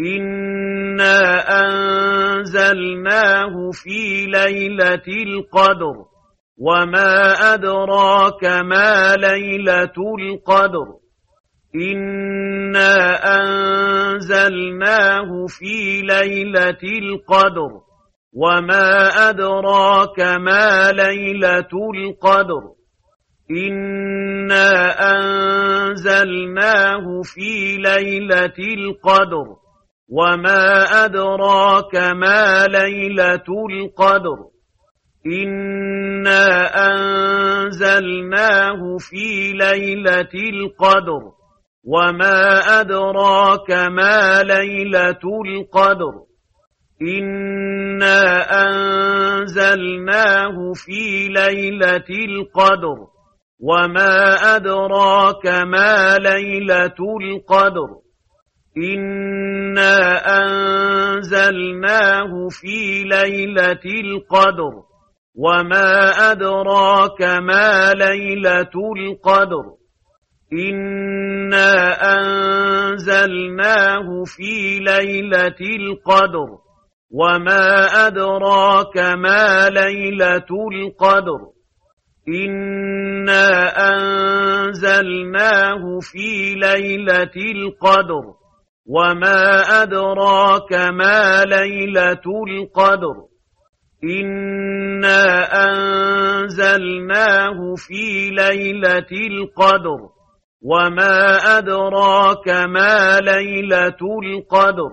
إنا أنزلناه في ليلة القدر وما أدراك ما ليلة القدر إنا أنزلناه في ليلة القدر وما أدراك ما ليلة القدر إنا أنزلناه في ليلة القدر وما أدراك ما ليلة القدر إنا أنزلناه في ليلة القدر وما أدراك ما ليلة القدر إنا أنزلناه في ليلة القدر وما أدراك ما ليلة القدر إنا أنزلناه في ليلة القدر وما أدراك ما ليلة القدر إنا أنزلناه في ليلة القدر وما أدراك ما ليلة القدر إنا أنزلناه في ليلة القدر وما أدراك ما ليلة القدر إنا أنزلناه في ليلة القدر وما أدراك ما ليلة القدر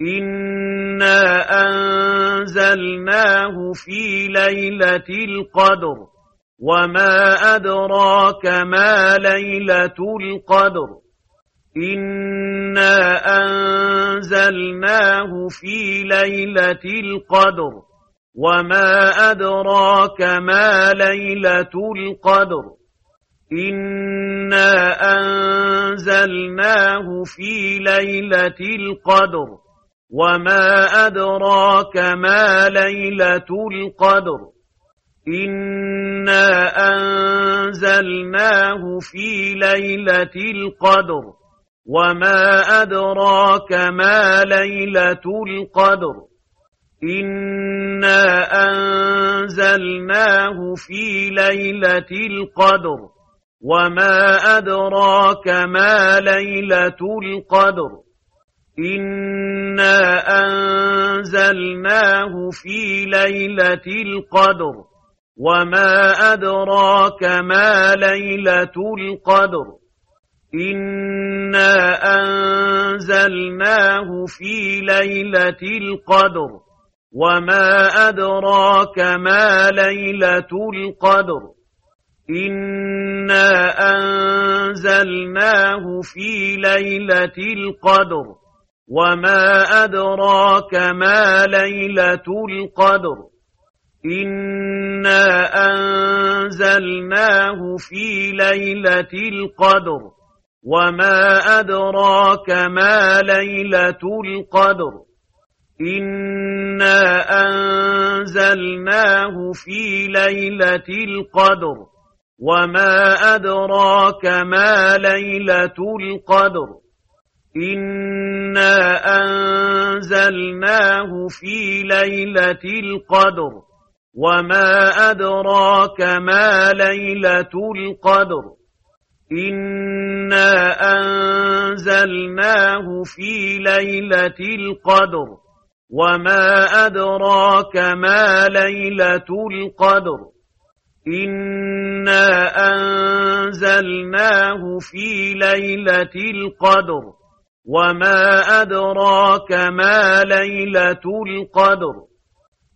إنا أنزلناه في ليلة القدر وما أدراك ما ليلة القدر إنا أنزلناه في ليلة القدر وما أدراك ما ليلة القدر إنا أنزلناه في ليلة القدر وما أدراك ما ليلة القدر إنا أنزلناه في ليلة القدر وما أدراك ما ليلة القدر إنا أنزلناه في ليلة القدر وما أدراك ما ليلة القدر إنا أنزلناه في ليلة القدر وما أدراك ما ليلة القدر إنا أنزلناه في ليلة القدر وما أدراك ما ليلة القدر إنا أنزلناه في ليلة القدر وما أدراك ما ليلة القدر إنا أنزلناه في ليلة القدر وما أدراك ما ليلة القدر إنا أنزلناه في ليلة القدر وما أدراك ما ليلة القدر إنا أنزلناه في ليلة القدر وما أدراك ما ليلة القدر إنا أنزلناه في ليلة القدر وما أدراك ما ليلة القدر إنا أنزلناه في ليلة القدر وما أدراك ما ليلة القدر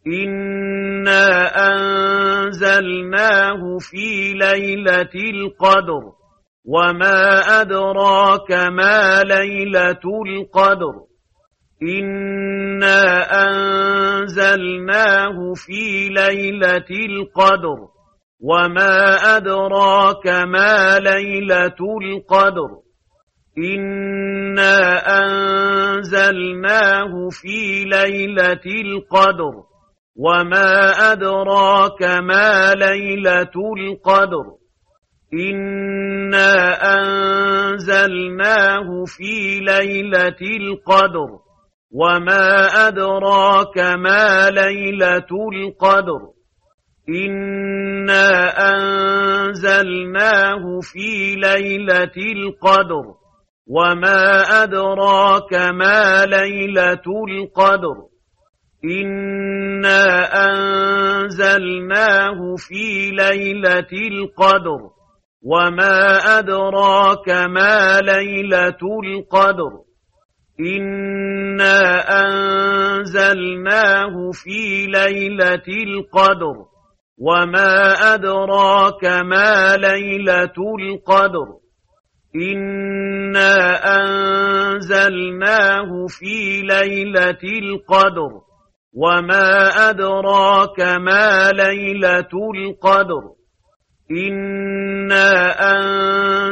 إنا أنزلناه في ليلة القدر وما أدراك ما ليلة القدر إنا أنزلناه في ليلة القدر وما أدراك ما ليلة القدر إنا أنزلناه في ليلة القدر وما أدراك ما ليلة القدر إنا أنزلناه في ليلة القدر وما أدراك ما ليلة القدر إنا أنزلناه في ليلة القدر وما أدراك ما ليلة القدر إنا أنزلناه في ليلة القدر وما أدراك ما ليلة القدر إنا أنزلناه في ليلة القدر وما أدراك ما ليلة القدر إنا أنزلناه في ليلة القدر وما أدراك ما ليلة القدر إنا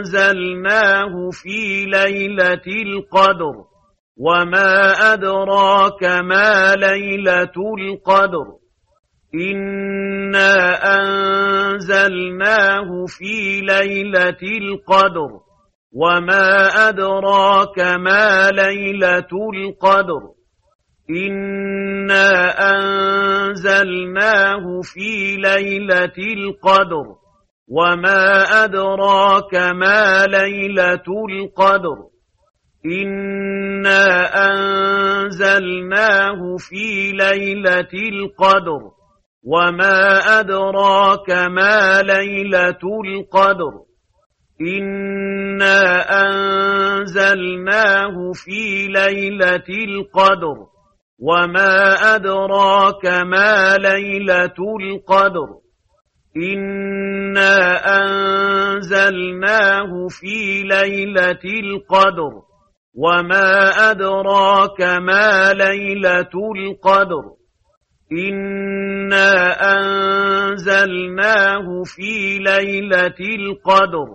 أنزلناه في ليلة القدر وما أدراك ما ليلة القدر إنا أنزلناه في ليلة القدر وما أدراك ما ليلة القدر إنا أنزلناه في ليلة القدر وما أدراك ما ليلة القدر إنا أنزلناه في ليلة القدر وما أدراك ما ليلة القدر إنا أنزلناه في ليلة القدر وما أدراك ما ليلة القدر إنا أنزلناه في ليلة القدر وما أدراك ما ليلة القدر إنا أنزلناه في ليلة القدر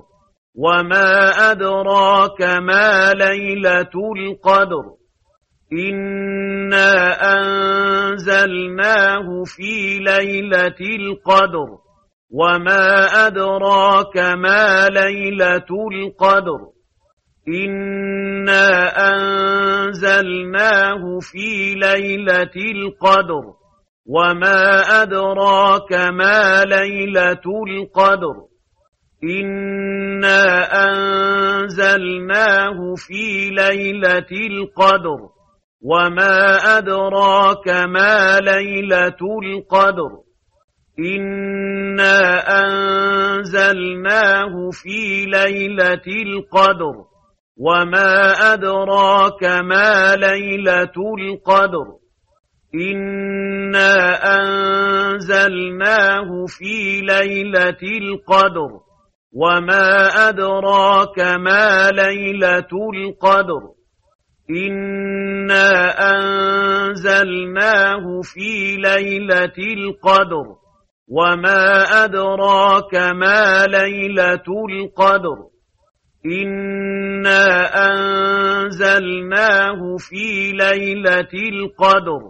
وما أدراك ما ليلة القدر إنا أنزلناه في ليلة القدر وما أدراك ما ليلة القدر إنا أنزلناه في ليلة القدر وما أدراك ما ليلة القدر إنا أنزلناه في ليلة القدر وما أدراك ما ليلة القدر إنا أنزلناه في ليلة القدر وما أدراك ما ليلة القدر إنا أنزلناه في ليلة القدر وما أدراك ما ليلة القدر إنا أنزلناه في ليلة القدر وما أدراك ما ليلة القدر إنا أنزلناه في ليلة القدر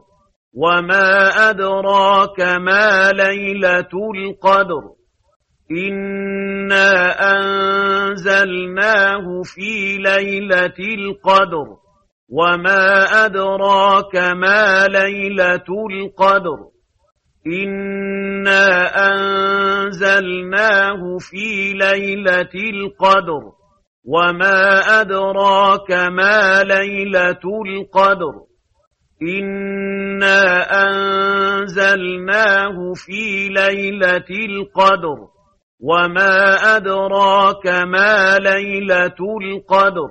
وما أدراك ما ليلة القدر إنا أنزلناه في ليلة القدر وما أدراك ما ليلة القدر إنا أنزلناه في ليلة القدر وما أدراك ما ليلة القدر إنا أنزلناه في ليلة القدر وما أدراك ما ليلة القدر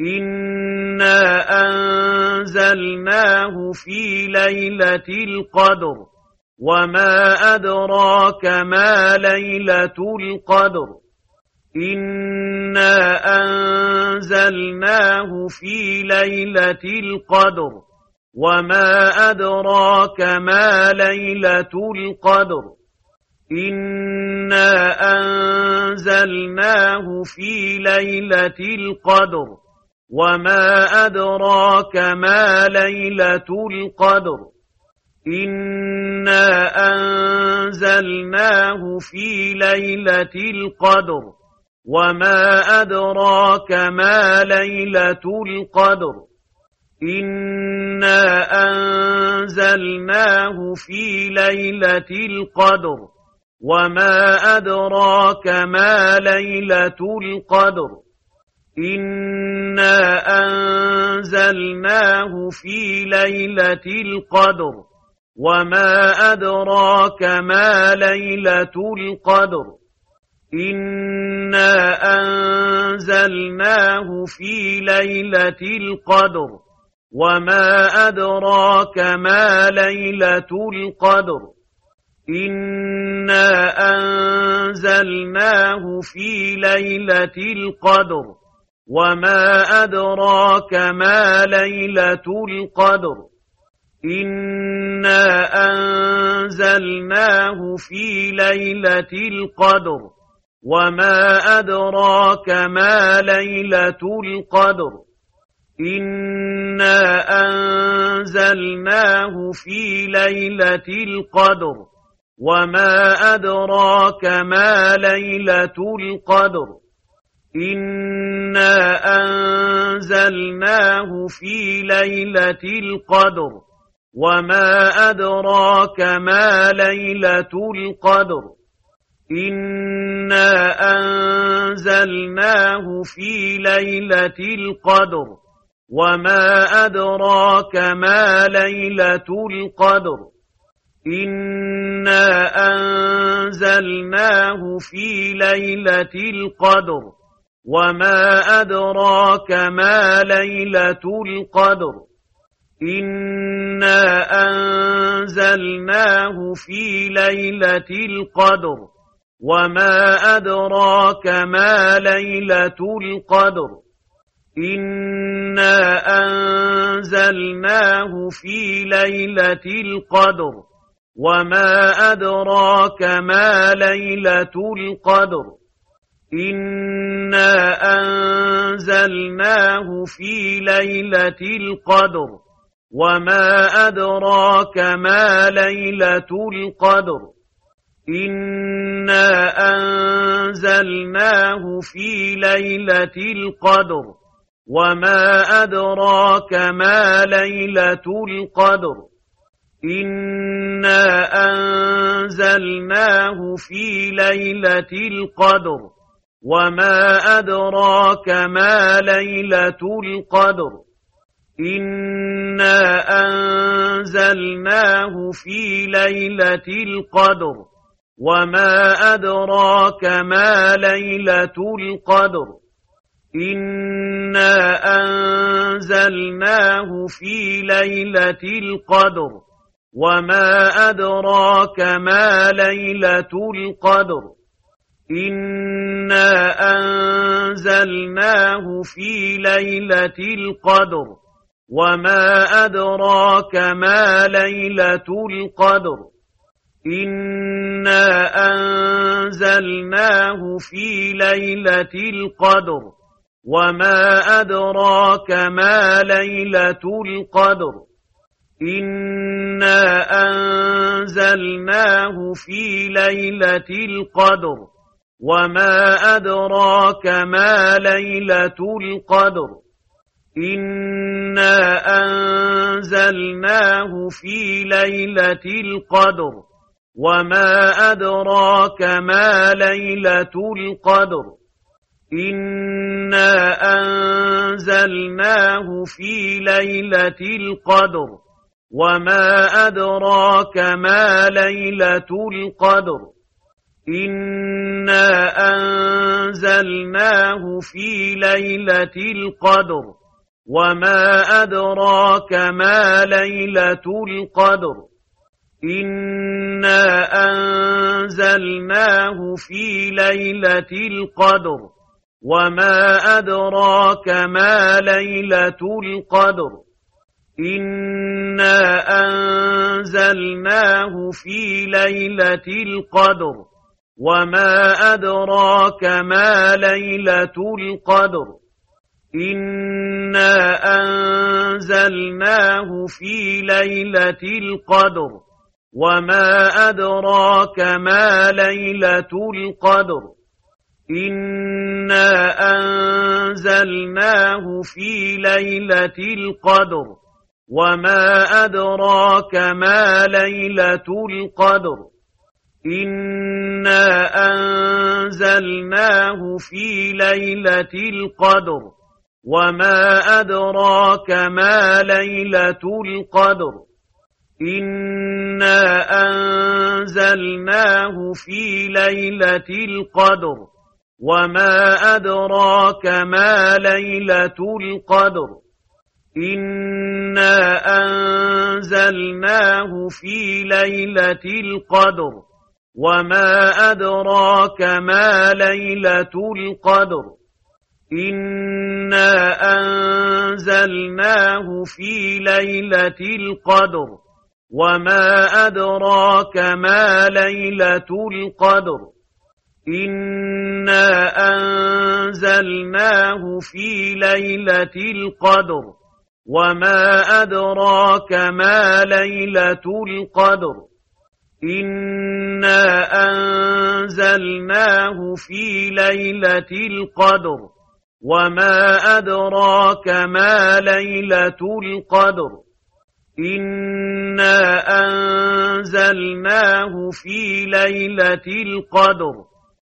إنا أنزلناه في ليلة القدر وما أدراك ما ليلة القدر إنا أنزلناه في ليلة القدر وما أدراك ما ليلة القدر إنا أنزلناه في ليلة القدر وما أدراك ما ليلة القدر إنا أنزلناه في ليلة القدر وما أدراك ما ليلة القدر إنا أنزلناه في ليلة القدر وما أدراك ما ليلة القدر إنا أنزلناه في ليلة القدر وما أدراك ما ليلة القدر إنا أنزلناه في ليلة القدر وما أدراك ما ليلة القدر إنا أنزلناه في ليلة القدر وما أدراك ما ليلة القدر إنا أنزلناه في ليلة القدر وما أدراك ما ليلة القدر إنا أنزلناه في ليلة القدر وما أدراك ما ليلة القدر إنا أنزلناه في ليلة القدر وما أدراك ما ليلة القدر إنا أنزلناه في ليلة القدر وما أدراك ما ليلة القدر إنا أنزلناه في ليلة القدر وما أدراك ما ليلة القدر إنا أنزلناه في ليلة القدر وما أدراك ما ليلة القدر إنا أنزلناه في ليلة القدر وما أدراك ما ليلة القدر إنا أنزلناه في ليلة القدر وما أدراك ما ليلة القدر إنا أنزلناه في ليلة القدر وما أدراك ما ليلة القدر إنا أنزلناه في ليلة القدر وما أدراك ما ليلة القدر إنا أنزلناه في ليلة القدر وما أدراك ما ليلة القدر إنا أنزلناه في ليلة القدر وما أدراك ما ليلة القدر إنا أنزلناه في ليلة القدر وما أدراك ما ليلة القدر إنا أنزلناه في ليلة القدر وما أدراك ما ليلة القدر إنا أنزلناه في ليلة القدر وما أدراك ما ليلة القدر إنا أنزلناه في ليلة القدر وما أدراك ما ليلة القدر إنا أنزلناه في ليلة القدر وما أدراك ما ليلة القدر إنا أنزلناه في ليلة القدر وما أدراك ما ليلة القدر إنا أنزلناه في ليلة القدر وما أدراك ما ليلة القدر إنا أنزلناه في ليلة القدر وما أدراك ما ليلة القدر إنا أنزلناه في ليلة القدر وما أدراك ما ليلة القدر إنا أنزلناه في ليلة القدر وما أدراك ما ليلة القدر إنا أنزلناه في ليلة القدر وما أدراك ما ليلة القدر إنا أنزلناه في ليلة القدر وما أدراك ما ليلة القدر إنا أنزلناه في ليلة القدر وما أدراك ما ليلة القدر إنا أنزلناه في ليلة القدر وما أدراك ما ليلة القدر إنا أنزلناه في ليلة القدر وما أدراك ما ليلة القدر إنا أنزلناه في ليلة القدر وما أدراك ما ليلة القدر إنا أنزلناه في ليلة القدر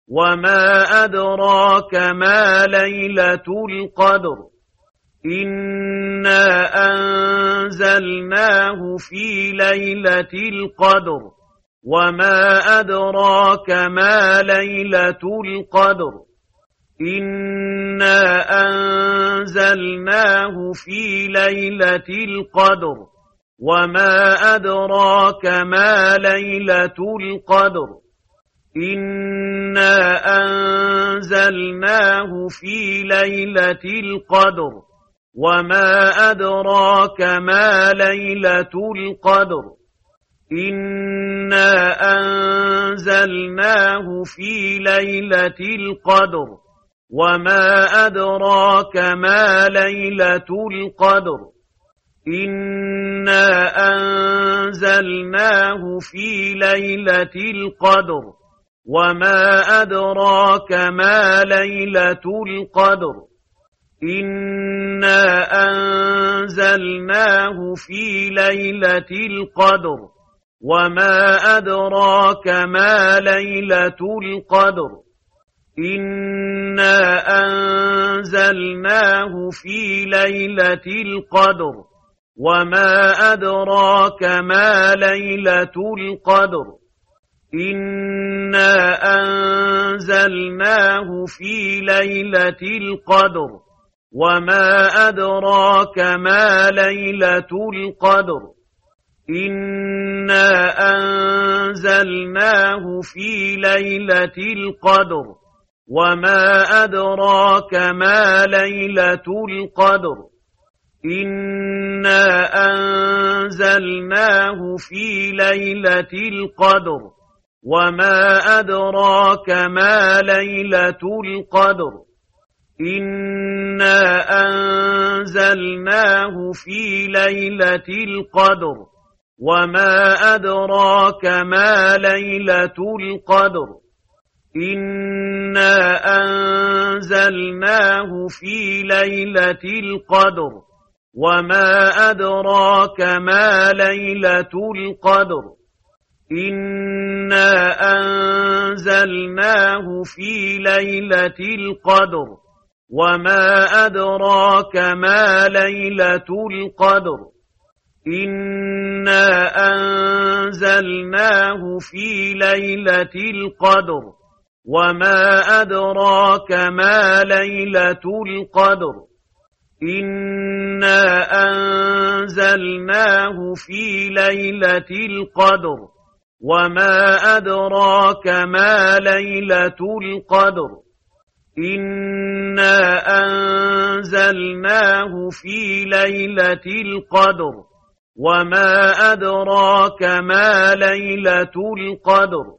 وما أدراك ما ليلة القدر إنا أنزلناه في ليلة القدر وما أدراك ما ليلة القدر إنا أنزلناه في ليلة القدر وما أدراك ما ليلة القدر إنا أنزلناه في ليلة القدر وما أدراك ما ليلة القدر إنا أنزلناه في ليلة القدر وما أدراك ما ليلة القدر إنا أنزلناه في ليلة القدر وما أدراك ما ليلة القدر إنا أنزلناه في ليلة القدر وما أدراك ما ليلة القدر إنا أنزلناه في ليلة القدر وما أدراك ما ليلة القدر إنا أنزلناه في ليلة القدر وما أدراك ما ليلة القدر إنا أنزلناه في ليلة القدر وما أدراك ما ليلة القدر إنا أنزلناه في ليلة القدر وما أدراك ما ليلة القدر إنا أنزلناه في ليلة القدر وما أدراك ما ليلة القدر إنا أنزلناه في ليلة القدر وما أدراك ما ليلة القدر إنا أنزلناه في ليلة القدر وما أدراك ما ليلة القدر إنا أنزلناه في ليلة القدر وما أدراك ما ليلة القدر إنا أنزلناه في ليلة القدر وما أدراك ما ليلة القدر إنا أنزلناه في ليلة القدر وما أدراك ما ليلة القدر